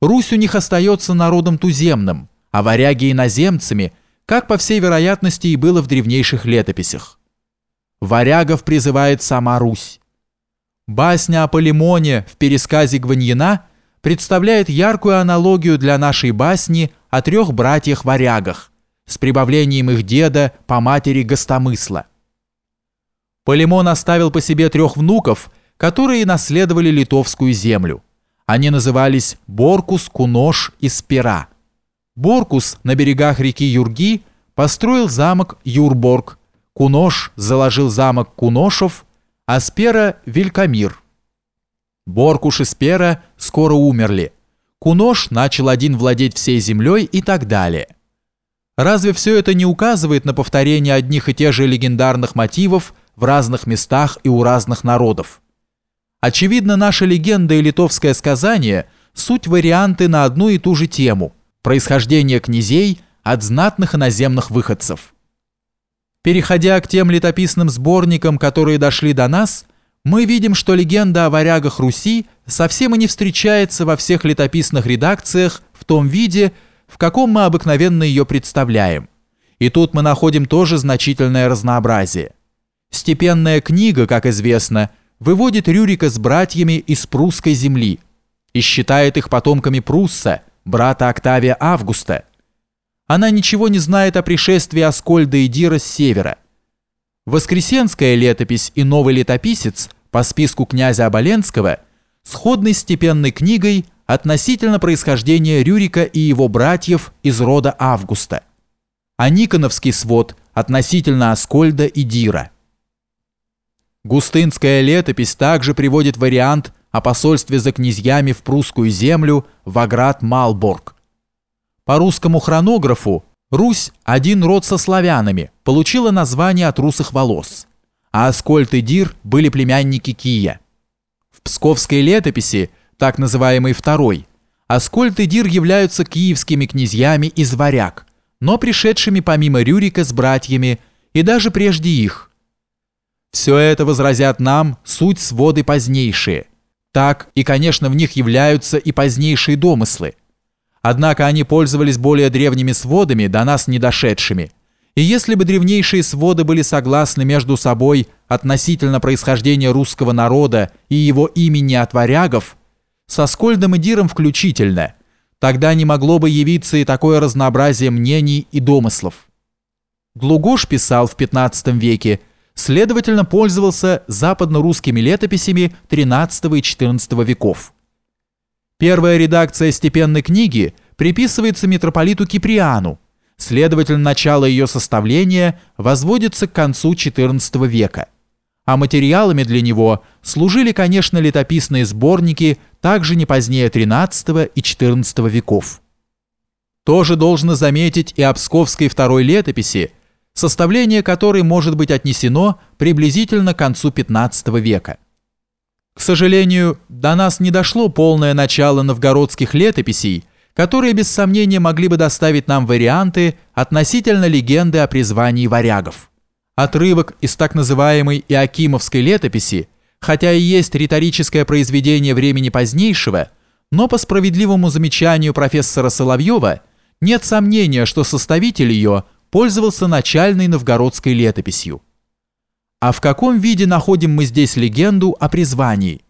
Русь у них остается народом туземным, а варяги иноземцами, как по всей вероятности и было в древнейших летописях. Варягов призывает сама Русь. Басня о Полимоне в пересказе Гваньина представляет яркую аналогию для нашей басни о трех братьях-варягах с прибавлением их деда по матери Гостомысла. Полимон оставил по себе трех внуков, которые наследовали литовскую землю. Они назывались Боркус, Кунош и Спира. Боркус на берегах реки Юрги построил замок Юрборг, Кунош заложил замок Куношев, а Спера – Велькамир. Боркуш и Спера скоро умерли. Кунош начал один владеть всей землей и так далее. Разве все это не указывает на повторение одних и тех же легендарных мотивов в разных местах и у разных народов? Очевидно, наша легенда и литовское сказание – суть варианты на одну и ту же тему – происхождение князей от знатных иноземных выходцев. Переходя к тем летописным сборникам, которые дошли до нас, мы видим, что легенда о варягах Руси совсем и не встречается во всех летописных редакциях в том виде, в каком мы обыкновенно ее представляем. И тут мы находим тоже значительное разнообразие. Степенная книга, как известно, выводит Рюрика с братьями из прусской земли и считает их потомками Прусса, брата Октавия Августа. Она ничего не знает о пришествии Аскольда и Дира с севера. Воскресенская летопись и новый летописец по списку князя Оболенского сходны степенной книгой относительно происхождения Рюрика и его братьев из рода Августа, а Никоновский свод относительно Аскольда и Дира. Густынская летопись также приводит вариант о посольстве за князьями в прусскую землю в Аград Малборг. По русскому хронографу Русь, один род со славянами, получила название от русых волос, а Аскольд и Дир были племянники Кия. В Псковской летописи, так называемой второй, Аскольд и Дир являются киевскими князьями из варяг, но пришедшими помимо Рюрика с братьями и даже прежде их, все это возразят нам суть своды позднейшие. Так и, конечно, в них являются и позднейшие домыслы. Однако они пользовались более древними сводами, до нас не дошедшими. И если бы древнейшие своды были согласны между собой относительно происхождения русского народа и его имени от варягов, со Скольдом и Диром включительно, тогда не могло бы явиться и такое разнообразие мнений и домыслов. Глугош писал в 15 веке – следовательно, пользовался западно-русскими летописями XIII и XIV веков. Первая редакция степенной книги приписывается митрополиту Киприану, следовательно, начало ее составления возводится к концу XIV века. А материалами для него служили, конечно, летописные сборники также не позднее XIII и XIV веков. Тоже должно заметить и о второй летописи, составление которой может быть отнесено приблизительно к концу XV века. К сожалению, до нас не дошло полное начало новгородских летописей, которые без сомнения могли бы доставить нам варианты относительно легенды о призвании варягов. Отрывок из так называемой Иакимовской летописи, хотя и есть риторическое произведение времени позднейшего, но по справедливому замечанию профессора Соловьева нет сомнения, что составитель ее – пользовался начальной новгородской летописью. А в каком виде находим мы здесь легенду о призвании?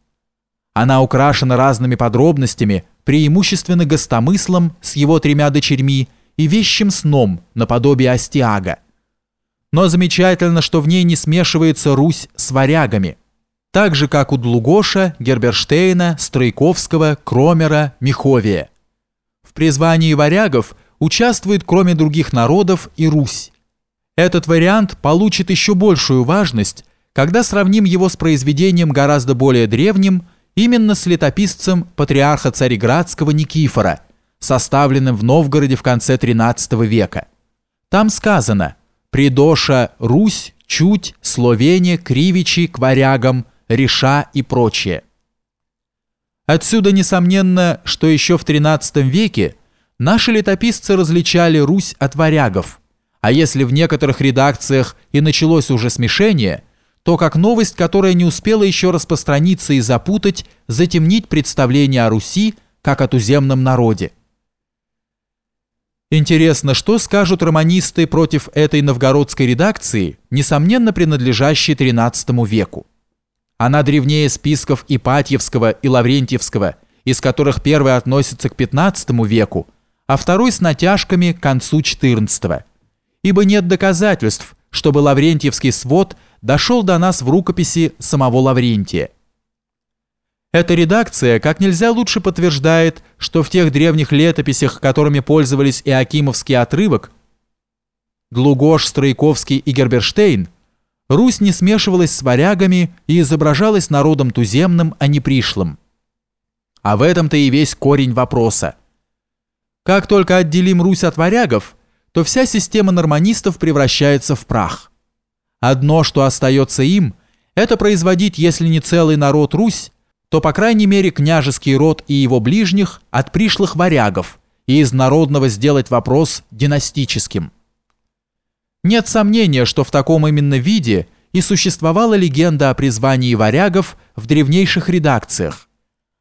Она украшена разными подробностями, преимущественно гостомыслом с его тремя дочерьми и вещим сном наподобие Астиага. Но замечательно, что в ней не смешивается Русь с варягами, так же, как у Длугоша, Герберштейна, Стройковского, Кромера, Миховия. В призвании варягов – участвует кроме других народов и Русь. Этот вариант получит еще большую важность, когда сравним его с произведением гораздо более древним, именно с летописцем патриарха Цареградского Никифора, составленным в Новгороде в конце XIII века. Там сказано «Придоша Русь, Чуть, Словения, Кривичи, к варягам, Реша и прочее». Отсюда несомненно, что еще в XIII веке Наши летописцы различали Русь от варягов, а если в некоторых редакциях и началось уже смешение, то как новость, которая не успела еще распространиться и запутать, затемнить представление о Руси, как о туземном народе. Интересно, что скажут романисты против этой новгородской редакции, несомненно принадлежащей XIII веку. Она древнее списков Ипатьевского и Лаврентьевского, из которых первый относится к XV веку, а второй с натяжками к концу XIV. Ибо нет доказательств, чтобы Лаврентьевский свод дошел до нас в рукописи самого Лаврентия. Эта редакция как нельзя лучше подтверждает, что в тех древних летописях, которыми пользовались и Акимовский отрывок, Глугош, Стройковский и Герберштейн, Русь не смешивалась с варягами и изображалась народом туземным, а не пришлым. А в этом-то и весь корень вопроса. Как только отделим Русь от варягов, то вся система норманистов превращается в прах. Одно, что остается им, это производить, если не целый народ Русь, то, по крайней мере, княжеский род и его ближних от пришлых варягов и из народного сделать вопрос династическим. Нет сомнения, что в таком именно виде и существовала легенда о призвании варягов в древнейших редакциях.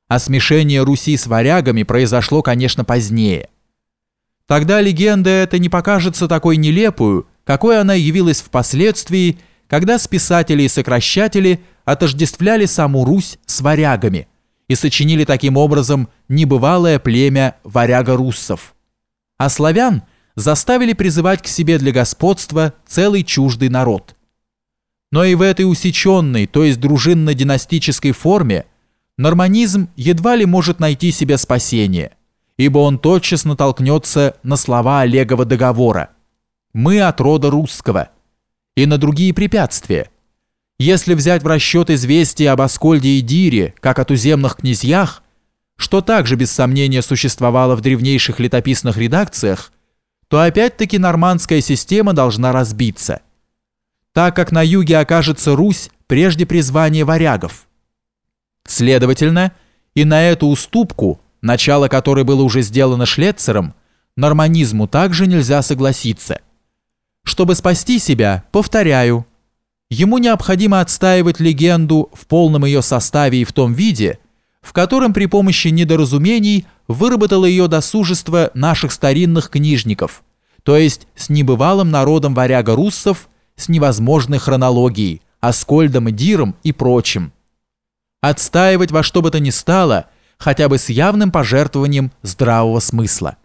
А смешение Руси с варягами произошло, конечно, позднее. Тогда легенда эта не покажется такой нелепую, какой она явилась впоследствии, когда списатели и сокращатели отождествляли саму Русь с варягами и сочинили таким образом небывалое племя варяга-руссов. А славян заставили призывать к себе для господства целый чуждый народ. Но и в этой усеченной, то есть дружинно-династической форме, норманизм едва ли может найти себе спасение, ибо он тотчас натолкнется на слова Олегова договора «Мы от рода русского» и на другие препятствия – если взять в расчет известия об Аскольде и Дире, как о туземных князьях, что также без сомнения существовало в древнейших летописных редакциях, то опять-таки нормандская система должна разбиться, так как на юге окажется Русь прежде призвания варягов. Следовательно, и на эту уступку, начало которой было уже сделано Шлецером, норманизму также нельзя согласиться. Чтобы спасти себя, повторяю, Ему необходимо отстаивать легенду в полном ее составе и в том виде, в котором при помощи недоразумений выработало ее досужество наших старинных книжников, то есть с небывалым народом варяга-руссов, с невозможной хронологией, Аскольдом и Диром и прочим. Отстаивать во что бы то ни стало, хотя бы с явным пожертвованием здравого смысла.